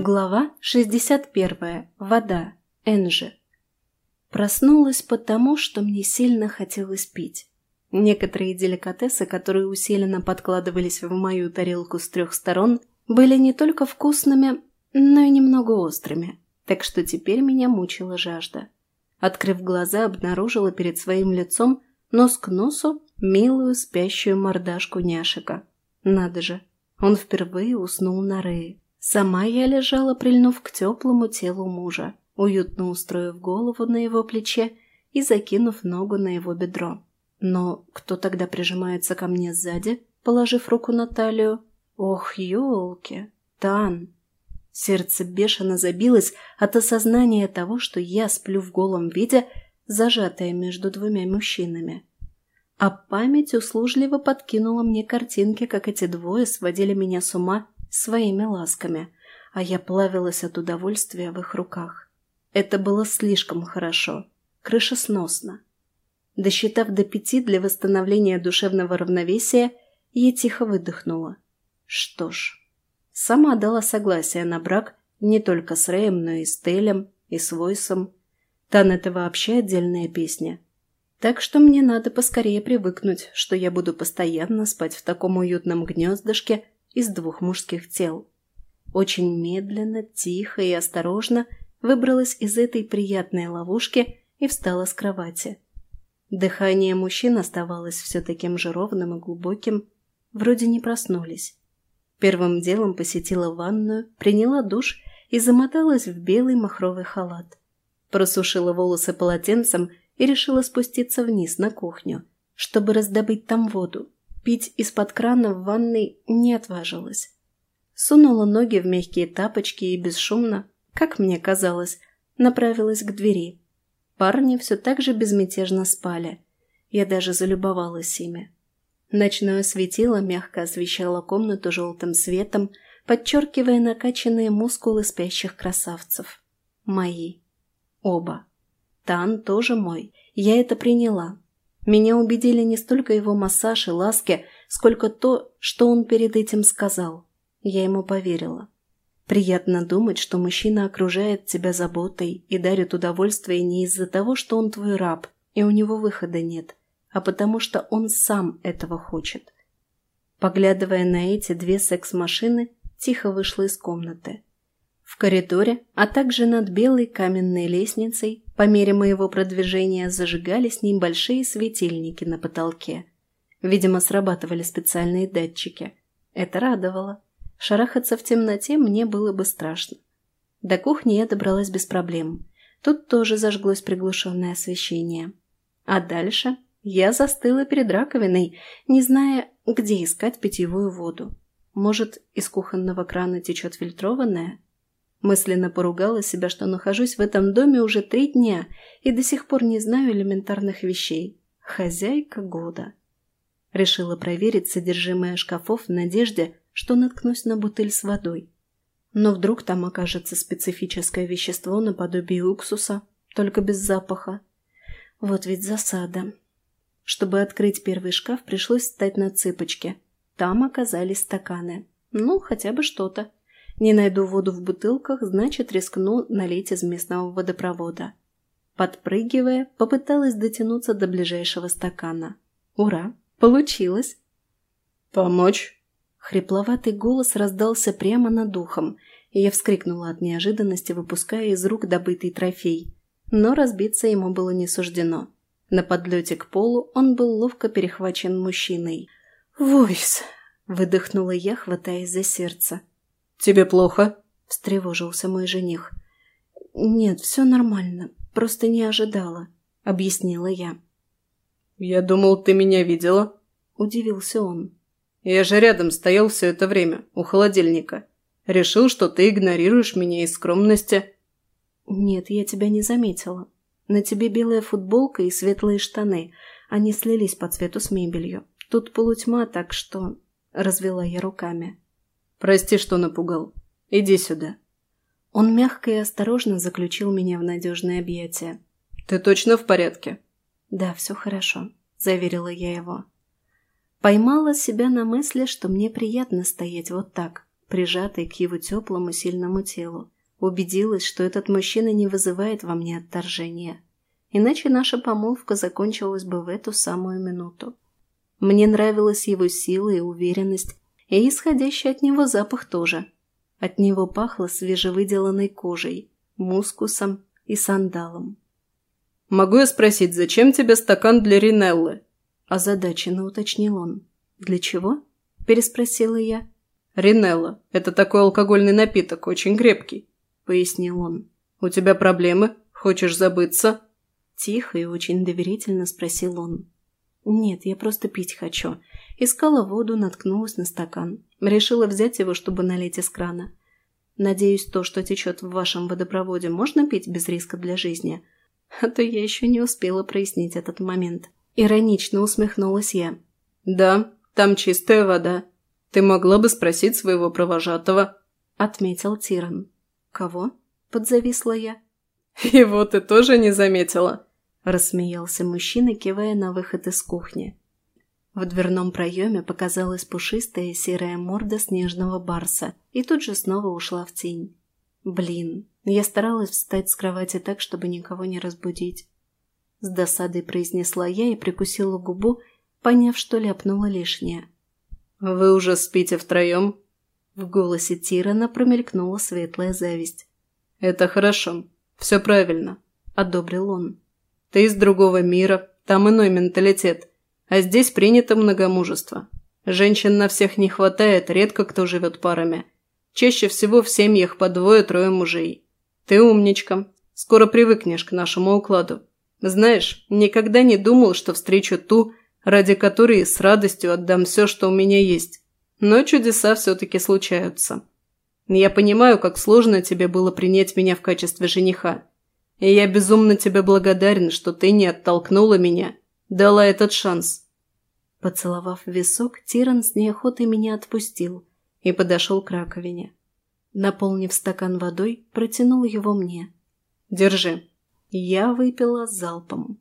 Глава 61. Вода. Энжи. Проснулась потому, что мне сильно хотелось пить. Некоторые деликатесы, которые усиленно подкладывались в мою тарелку с трех сторон, были не только вкусными, но и немного острыми, так что теперь меня мучила жажда. Открыв глаза, обнаружила перед своим лицом нос к носу милую спящую мордашку няшика. Надо же, он впервые уснул на Рее. Сама я лежала, прильнув к теплому телу мужа, уютно устроив голову на его плече и закинув ногу на его бедро. Но кто тогда прижимается ко мне сзади, положив руку на талию? Ох, елки! Тан! Сердце бешено забилось от осознания того, что я сплю в голом виде, зажатая между двумя мужчинами. А память услужливо подкинула мне картинки, как эти двое сводили меня с ума своими ласками, а я плавилась от удовольствия в их руках. Это было слишком хорошо, крышесносно. Досчитав до пяти для восстановления душевного равновесия, я тихо выдохнула. Что ж, сама дала согласие на брак не только с Рэем, но и с Телем, и с Войсом. Тан — это вообще отдельная песня. Так что мне надо поскорее привыкнуть, что я буду постоянно спать в таком уютном гнездышке из двух мужских тел. Очень медленно, тихо и осторожно выбралась из этой приятной ловушки и встала с кровати. Дыхание мужчин оставалось все таким же ровным и глубоким, вроде не проснулись. Первым делом посетила ванную, приняла душ и замоталась в белый махровый халат. Просушила волосы полотенцем и решила спуститься вниз на кухню, чтобы раздобыть там воду. Пить из-под крана в ванной не отважилась. Сунула ноги в мягкие тапочки и бесшумно, как мне казалось, направилась к двери. Парни все так же безмятежно спали. Я даже залюбовалась ими. Ночное светило мягко освещало комнату желтым светом, подчеркивая накачанные мускулы спящих красавцев. Мои. Оба. Тан тоже мой. Я это приняла. Меня убедили не столько его массаж и ласки, сколько то, что он перед этим сказал. Я ему поверила. Приятно думать, что мужчина окружает тебя заботой и дарит удовольствие не из-за того, что он твой раб, и у него выхода нет, а потому что он сам этого хочет. Поглядывая на эти две секс-машины, тихо вышла из комнаты. В коридоре, а также над белой каменной лестницей, по мере моего продвижения зажигались небольшие светильники на потолке. Видимо, срабатывали специальные датчики. Это радовало. Шарахаться в темноте мне было бы страшно. До кухни я добралась без проблем. Тут тоже зажглось приглушенное освещение. А дальше я застыла перед раковиной, не зная, где искать питьевую воду. Может, из кухонного крана течет фильтрованная? Мысленно поругала себя, что нахожусь в этом доме уже три дня и до сих пор не знаю элементарных вещей. Хозяйка года. Решила проверить содержимое шкафов в надежде, что наткнусь на бутыль с водой. Но вдруг там окажется специфическое вещество наподобие уксуса, только без запаха. Вот ведь засада. Чтобы открыть первый шкаф, пришлось встать на цыпочки. Там оказались стаканы. Ну, хотя бы что-то. Не найду воду в бутылках, значит, рискну налить из местного водопровода. Подпрыгивая, попыталась дотянуться до ближайшего стакана. Ура! Получилось! «Помочь?» Хрипловатый голос раздался прямо над ухом, и я вскрикнула от неожиданности, выпуская из рук добытый трофей. Но разбиться ему было не суждено. На подлете к полу он был ловко перехвачен мужчиной. «Войс!» – выдохнула я, хватаясь за сердце. «Тебе плохо?» – встревожился мой жених. «Нет, все нормально. Просто не ожидала», – объяснила я. «Я думал, ты меня видела?» – удивился он. «Я же рядом стоял все это время, у холодильника. Решил, что ты игнорируешь меня из скромности». «Нет, я тебя не заметила. На тебе белая футболка и светлые штаны. Они слились по цвету с мебелью. Тут полутьма, так что...» – развела я руками. Прости, что напугал. Иди сюда». Он мягко и осторожно заключил меня в надежное объятие. «Ты точно в порядке?» «Да, все хорошо», – заверила я его. Поймала себя на мысли, что мне приятно стоять вот так, прижатой к его теплому сильному телу. Убедилась, что этот мужчина не вызывает во мне отторжения. Иначе наша помолвка закончилась бы в эту самую минуту. Мне нравилась его сила и уверенность, и исходящий от него запах тоже. От него пахло свежевыделанной кожей, мускусом и сандалом. «Могу я спросить, зачем тебе стакан для Ринеллы?» Озадаченно уточнил он. «Для чего?» – переспросила я. «Ринелла – это такой алкогольный напиток, очень крепкий», – пояснил он. «У тебя проблемы? Хочешь забыться?» Тихо и очень доверительно спросил он. «Нет, я просто пить хочу». Искала воду, наткнулась на стакан. Решила взять его, чтобы налить из крана. Надеюсь, то, что течет в вашем водопроводе, можно пить без риска для жизни? А то я еще не успела прояснить этот момент. Иронично усмехнулась я. «Да, там чистая вода. Ты могла бы спросить своего провожатого», — отметил Тиран. «Кого?» — подзависла я. «Его ты тоже не заметила?» Рассмеялся мужчина, кивая на выход из кухни. В дверном проеме показалась пушистая серая морда снежного барса и тут же снова ушла в тень. Блин, я старалась встать с кровати так, чтобы никого не разбудить. С досадой произнесла я и прикусила губу, поняв, что ляпнула лишнее. «Вы уже спите втроем?» В голосе Тирана промелькнула светлая зависть. «Это хорошо. Все правильно», — одобрил он. Ты из другого мира, там иной менталитет. А здесь принято многомужество. Женщин на всех не хватает, редко кто живет парами. Чаще всего в семьях по двое-трое мужей. Ты умничка. Скоро привыкнешь к нашему укладу. Знаешь, никогда не думал, что встречу ту, ради которой с радостью отдам все, что у меня есть. Но чудеса все-таки случаются. Я понимаю, как сложно тебе было принять меня в качестве жениха. И я безумно тебе благодарен, что ты не оттолкнула меня, дала этот шанс». Поцеловав висок, Тиран с неохотой меня отпустил и подошел к раковине. Наполнив стакан водой, протянул его мне. «Держи». Я выпила залпом.